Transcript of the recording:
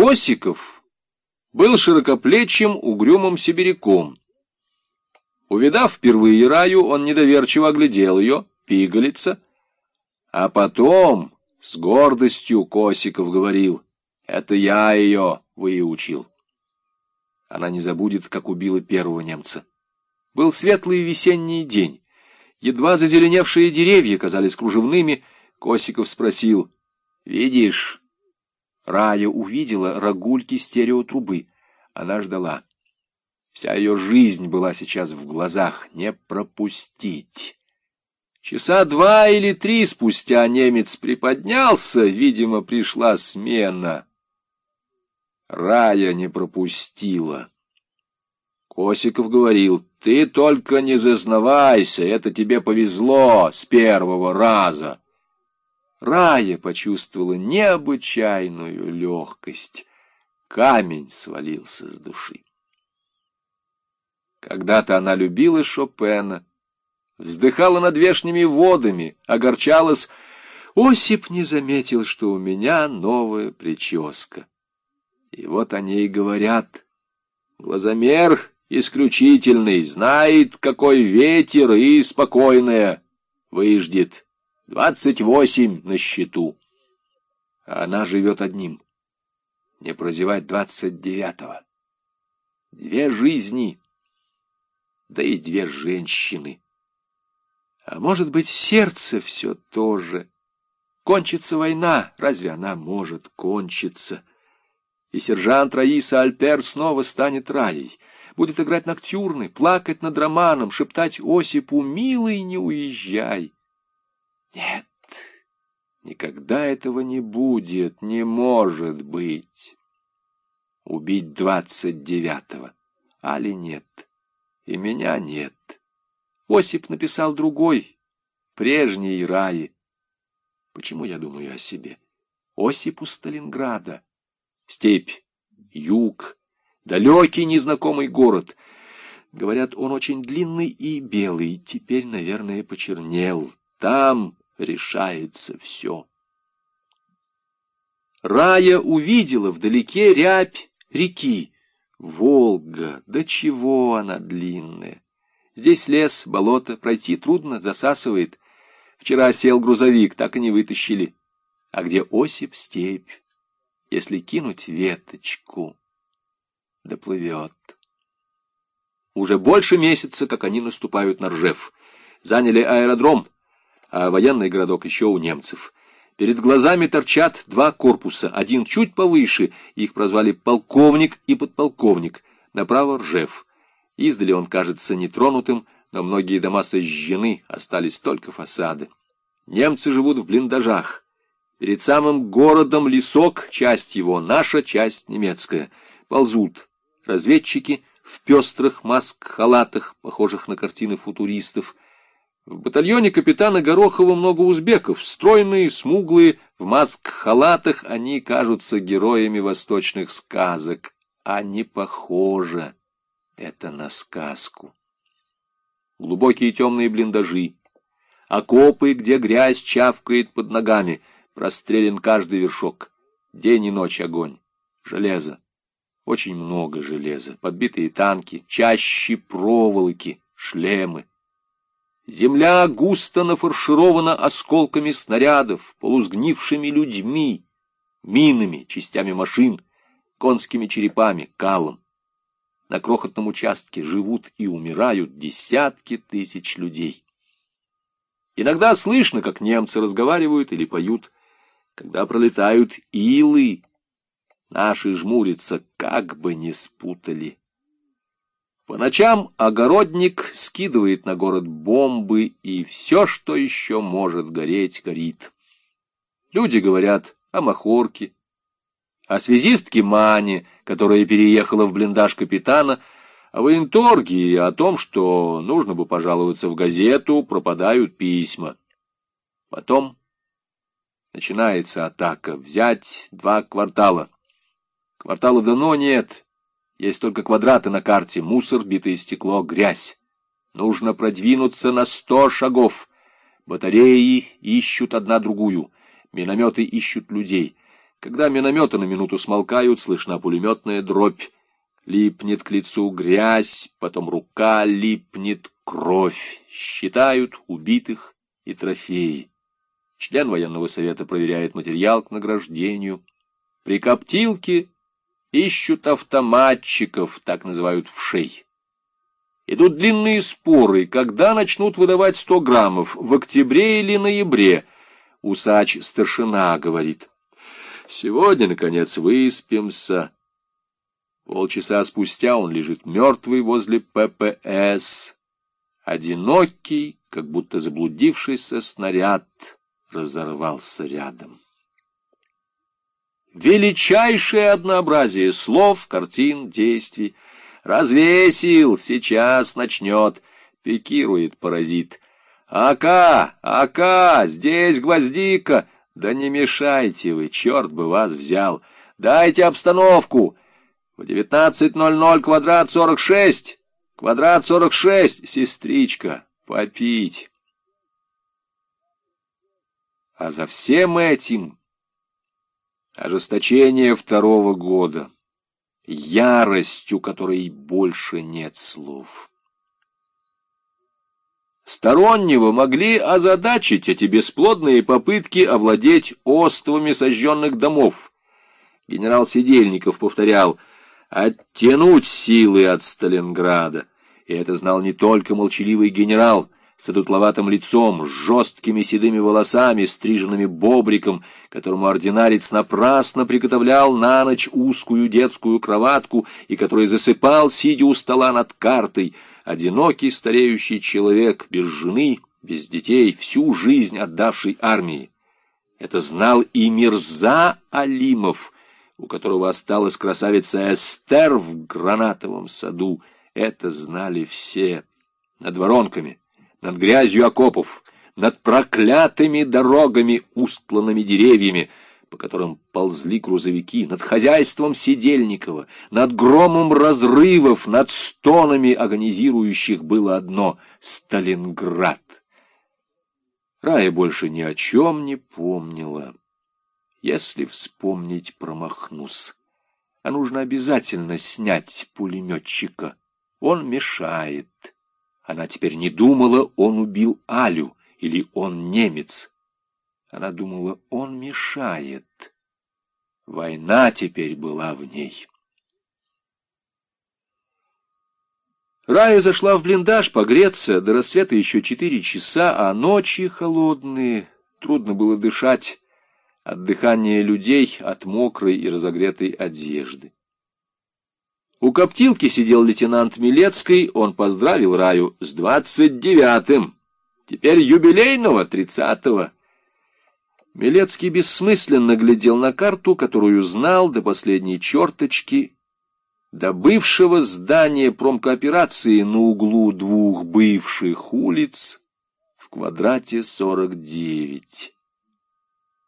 Косиков был широкоплечим, угрюмым сибиряком. Увидав впервые Раю, он недоверчиво оглядел ее, пигалица, а потом с гордостью Косиков говорил, «Это я ее выучил». Она не забудет, как убила первого немца. Был светлый весенний день. Едва зазеленевшие деревья казались кружевными. Косиков спросил, «Видишь?» Рая увидела рогульки стереотрубы. Она ждала. Вся ее жизнь была сейчас в глазах. Не пропустить. Часа два или три спустя немец приподнялся. Видимо, пришла смена. Рая не пропустила. Косиков говорил, ты только не зазнавайся, это тебе повезло с первого раза. Рая почувствовала необычайную легкость. Камень свалился с души. Когда-то она любила Шопена, вздыхала над вешними водами, огорчалась. Осип не заметил, что у меня новая прическа. И вот они и говорят. Глазомер исключительный, знает, какой ветер, и спокойная выждет. Двадцать восемь на счету. А она живет одним. Не прозевать двадцать девятого. Две жизни, да и две женщины. А может быть, сердце все тоже. Кончится война, разве она может кончиться? И сержант Раиса Альпер снова станет Раей, будет играть ноктюрны, плакать над романом, шептать Осипу «Милый, не уезжай». Нет, никогда этого не будет, не может быть. Убить двадцать девятого, али нет, и меня нет. Осип написал другой, прежний Раи. Почему я думаю о себе? Осип у Сталинграда степь, юг, далекий незнакомый город. Говорят, он очень длинный и белый, теперь, наверное, почернел. Там решается все. Рая увидела вдалеке рябь реки. Волга, да чего она длинная! Здесь лес, болото, пройти трудно, засасывает. Вчера сел грузовик, так и не вытащили. А где Осип, степь, если кинуть веточку, доплывет. Уже больше месяца, как они наступают на Ржев. Заняли аэродром, а военный городок еще у немцев. Перед глазами торчат два корпуса, один чуть повыше, их прозвали полковник и подполковник, направо Ржев. Издали он кажется нетронутым, но многие дома сожжены, остались только фасады. Немцы живут в блиндажах. Перед самым городом лесок, часть его, наша часть немецкая. Ползут разведчики в пестрых маск-халатах, похожих на картины футуристов. В батальоне капитана Горохова много узбеков, стройные, смуглые, в маск-халатах они кажутся героями восточных сказок, а не похоже это на сказку. Глубокие темные блиндажи, окопы, где грязь чавкает под ногами — Расстрелян каждый вершок. День и ночь огонь. Железо. Очень много железа. Подбитые танки, чаще проволоки, шлемы. Земля густо нафарширована осколками снарядов, полузгнившими людьми, минами, частями машин, конскими черепами, калом. На крохотном участке живут и умирают десятки тысяч людей. Иногда слышно, как немцы разговаривают или поют когда пролетают илы, наши жмурятся, как бы не спутали. По ночам огородник скидывает на город бомбы, и все, что еще может гореть, горит. Люди говорят о Махорке, о связистке Мане, которая переехала в блиндаж капитана, о военторге и о том, что нужно бы пожаловаться в газету, пропадают письма. Потом Начинается атака. Взять два квартала. Кварталов давно нет. Есть только квадраты на карте. Мусор, битое стекло, грязь. Нужно продвинуться на сто шагов. Батареи ищут одна другую. Минометы ищут людей. Когда минометы на минуту смолкают, слышна пулеметная дробь. Липнет к лицу грязь, потом рука липнет, кровь. Считают убитых и трофеи. Член военного совета проверяет материал к награждению. При коптилке ищут автоматчиков, так называют вшей. Идут длинные споры, когда начнут выдавать сто граммов, в октябре или ноябре. Усач-старшина говорит. Сегодня, наконец, выспимся. Полчаса спустя он лежит мертвый возле ППС. Одинокий, как будто заблудившийся снаряд, разорвался рядом. Величайшее однообразие слов, картин, действий. Развесил, сейчас начнет, пикирует паразит. «Ака! Ака! Здесь гвоздика!» «Да не мешайте вы, черт бы вас взял! Дайте обстановку! В девятнадцать ноль ноль квадрат сорок шесть! Квадрат сорок шесть! Сестричка, попить!» А за всем этим ожесточение второго года, ярость, у которой больше нет слов. Стороннего могли озадачить эти бесплодные попытки овладеть островами сожженных домов. Генерал Сидельников повторял «оттянуть силы от Сталинграда». И это знал не только молчаливый генерал — с одутловатым лицом, с жесткими седыми волосами, стриженными бобриком, которому ординарец напрасно приготовлял на ночь узкую детскую кроватку и который засыпал, сидя у стола над картой, одинокий стареющий человек, без жены, без детей, всю жизнь отдавший армии. Это знал и Мирза Алимов, у которого осталась красавица Эстер в гранатовом саду. Это знали все над воронками над грязью окопов, над проклятыми дорогами, устланными деревьями, по которым ползли грузовики, над хозяйством Сидельникова, над громом разрывов, над стонами агонизирующих было одно — Сталинград. Рая больше ни о чем не помнила. Если вспомнить, промахнусь. А нужно обязательно снять пулеметчика. Он мешает. Она теперь не думала, он убил Алю или он немец. Она думала, он мешает. Война теперь была в ней. Рая зашла в блиндаж погреться, до рассвета еще четыре часа, а ночи холодные, трудно было дышать от дыхания людей, от мокрой и разогретой одежды. У коптилки сидел лейтенант Милецкий, он поздравил Раю с двадцать девятым, теперь юбилейного тридцатого. Милецкий бессмысленно глядел на карту, которую знал до последней черточки, до бывшего здания промкооперации на углу двух бывших улиц в квадрате сорок девять.